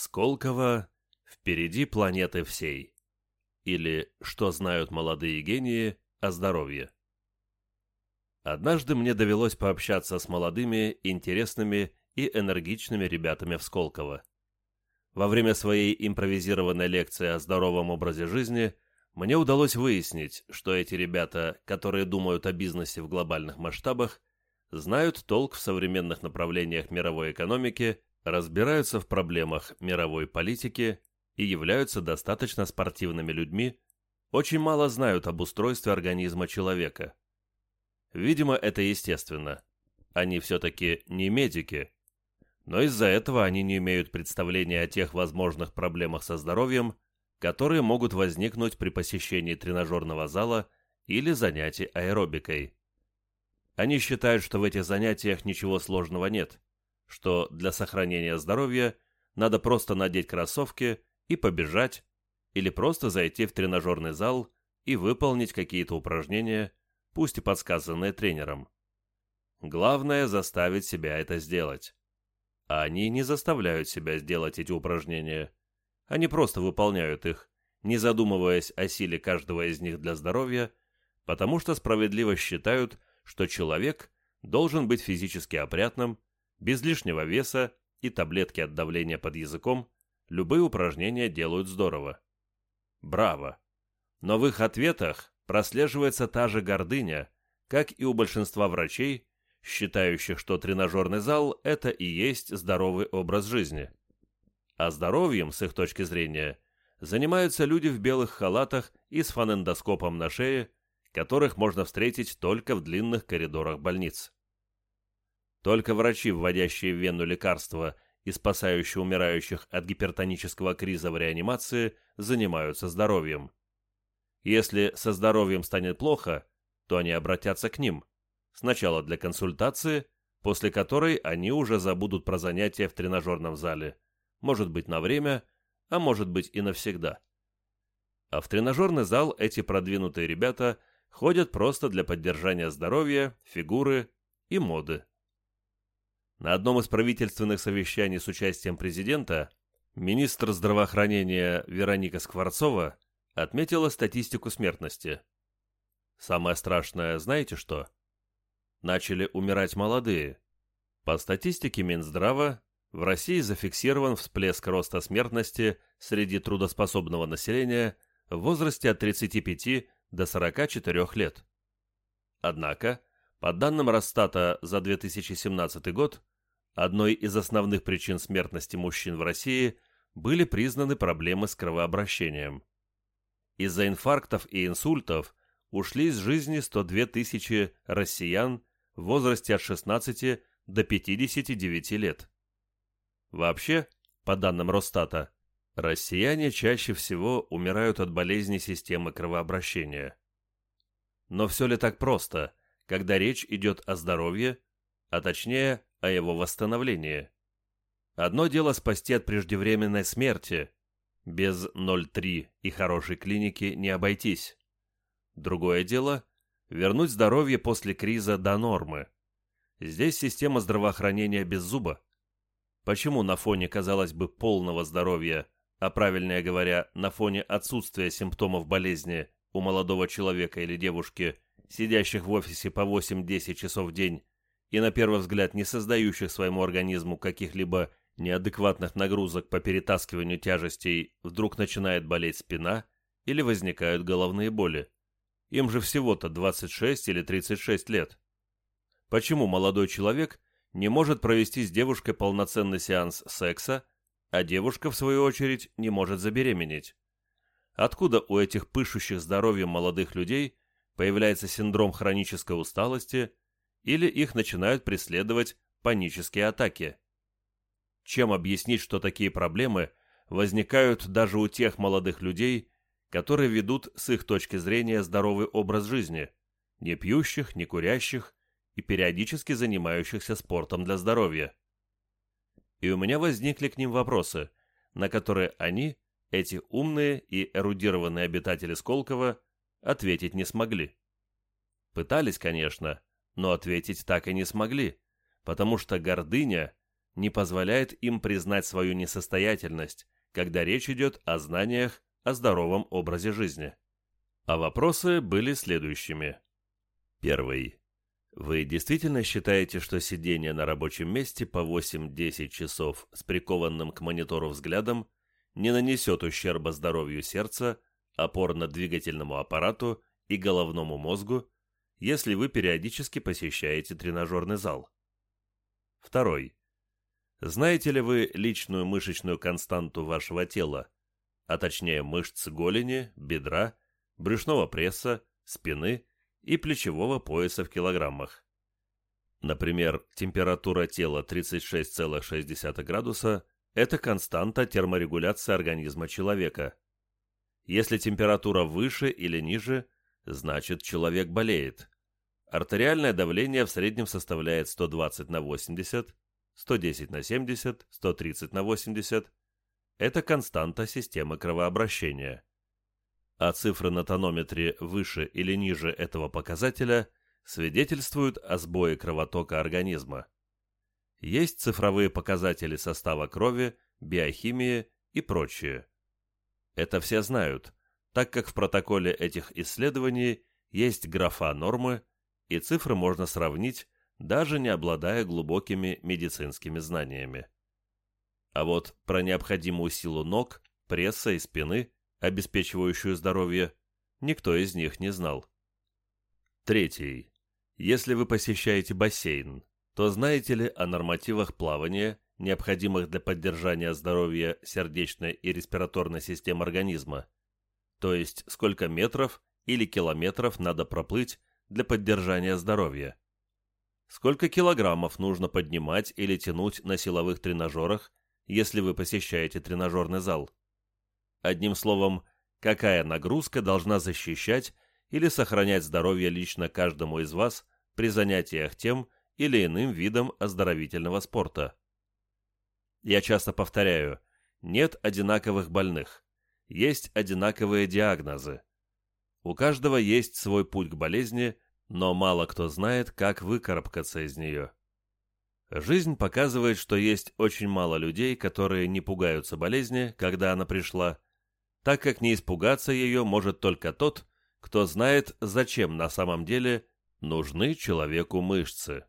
Сколково впереди планеты всей. Или что знают молодые гении о здоровье. Однажды мне довелось пообщаться с молодыми, интересными и энергичными ребятами в Сколково. Во время своей импровизированной лекции о здоровом образе жизни мне удалось выяснить, что эти ребята, которые думают о бизнесе в глобальных масштабах, знают толк в современных направлениях мировой экономики, разбираются в проблемах мировой политики и являются достаточно спортивными людьми, очень мало знают об устройстве организма человека. Видимо, это естественно. Они все-таки не медики, но из-за этого они не имеют представления о тех возможных проблемах со здоровьем, которые могут возникнуть при посещении тренажерного зала или занятий аэробикой. Они считают, что в этих занятиях ничего сложного нет, что для сохранения здоровья надо просто надеть кроссовки и побежать, или просто зайти в тренажерный зал и выполнить какие-то упражнения, пусть и подсказанные тренером. Главное – заставить себя это сделать. А они не заставляют себя сделать эти упражнения. Они просто выполняют их, не задумываясь о силе каждого из них для здоровья, потому что справедливо считают, что человек должен быть физически опрятным, без лишнего веса и таблетки от давления под языком, любые упражнения делают здорово. Браво! Но в их ответах прослеживается та же гордыня, как и у большинства врачей, считающих, что тренажерный зал – это и есть здоровый образ жизни. А здоровьем, с их точки зрения, занимаются люди в белых халатах и с фонендоскопом на шее, которых можно встретить только в длинных коридорах больниц. Только врачи, вводящие в вену лекарства и спасающие умирающих от гипертонического криза в реанимации, занимаются здоровьем. Если со здоровьем станет плохо, то они обратятся к ним. Сначала для консультации, после которой они уже забудут про занятия в тренажерном зале. Может быть на время, а может быть и навсегда. А в тренажерный зал эти продвинутые ребята ходят просто для поддержания здоровья, фигуры и моды. На одном из правительственных совещаний с участием президента министр здравоохранения Вероника Скворцова отметила статистику смертности. Самое страшное, знаете что? Начали умирать молодые. По статистике Минздрава, в России зафиксирован всплеск роста смертности среди трудоспособного населения в возрасте от 35 до 44 лет. Однако, по данным Росстата за 2017 год, Одной из основных причин смертности мужчин в России были признаны проблемы с кровообращением. Из-за инфарктов и инсультов ушли из жизни 102 тысячи россиян в возрасте от 16 до 59 лет. Вообще, по данным Росстата, россияне чаще всего умирают от болезней системы кровообращения. Но все ли так просто, когда речь идет о здоровье, а точнее о его восстановлении. Одно дело спасти от преждевременной смерти. Без 0,3 и хорошей клиники не обойтись. Другое дело – вернуть здоровье после криза до нормы. Здесь система здравоохранения без зуба. Почему на фоне, казалось бы, полного здоровья, а правильнее говоря, на фоне отсутствия симптомов болезни у молодого человека или девушки, сидящих в офисе по 8-10 часов в день, и на первый взгляд не создающих своему организму каких-либо неадекватных нагрузок по перетаскиванию тяжестей, вдруг начинает болеть спина или возникают головные боли. Им же всего-то 26 или 36 лет. Почему молодой человек не может провести с девушкой полноценный сеанс секса, а девушка, в свою очередь, не может забеременеть? Откуда у этих пышущих здоровьем молодых людей появляется синдром хронической усталости, или их начинают преследовать панические атаки. Чем объяснить, что такие проблемы возникают даже у тех молодых людей, которые ведут с их точки зрения здоровый образ жизни, не пьющих, не курящих и периодически занимающихся спортом для здоровья? И у меня возникли к ним вопросы, на которые они, эти умные и эрудированные обитатели Сколково, ответить не смогли. Пытались, конечно, но ответить так и не смогли, потому что гордыня не позволяет им признать свою несостоятельность, когда речь идет о знаниях о здоровом образе жизни. А вопросы были следующими. Первый. Вы действительно считаете, что сидение на рабочем месте по 8-10 часов с прикованным к монитору взглядом не нанесет ущерба здоровью сердца, опорно-двигательному аппарату и головному мозгу, если вы периодически посещаете тренажерный зал? Второй. Знаете ли вы личную мышечную константу вашего тела, а точнее мышц голени, бедра, брюшного пресса, спины и плечевого пояса в килограммах? Например, температура тела 36,6 градуса – это константа терморегуляции организма человека. Если температура выше или ниже, значит человек болеет. Артериальное давление в среднем составляет 120 на 80, 110 на 70, 130 на 80 – это константа системы кровообращения. А цифры на тонометре выше или ниже этого показателя свидетельствуют о сбое кровотока организма. Есть цифровые показатели состава крови, биохимии и прочее. Это все знают, так как в протоколе этих исследований есть графа нормы, и цифры можно сравнить даже не обладая глубокими медицинскими знаниями. А вот про необходимую силу ног, пресса и спины, обеспечивающую здоровье, никто из них не знал. Третий. Если вы посещаете бассейн, то знаете ли о нормативах плавания, необходимых для поддержания здоровья сердечной и респираторной систем организма? То есть сколько метров или километров надо проплыть для поддержания здоровья? сколько килограммов нужно поднимать или тянуть на силовых тренажерах, если вы посещаете тренажерный зал. Одним словом, какая нагрузка должна защищать или сохранять здоровье лично каждому из вас при занятиях тем или иным видом оздоровительного спорта. Я часто повторяю, нет одинаковых больных, есть одинаковые диагнозы. У каждого есть свой путь к болезни – но мало кто знает, как выкарабкаться из нее. Жизнь показывает, что есть очень мало людей, которые не пугаются болезни, когда она пришла, так как не испугаться ее может только тот, кто знает, зачем на самом деле нужны человеку мышцы.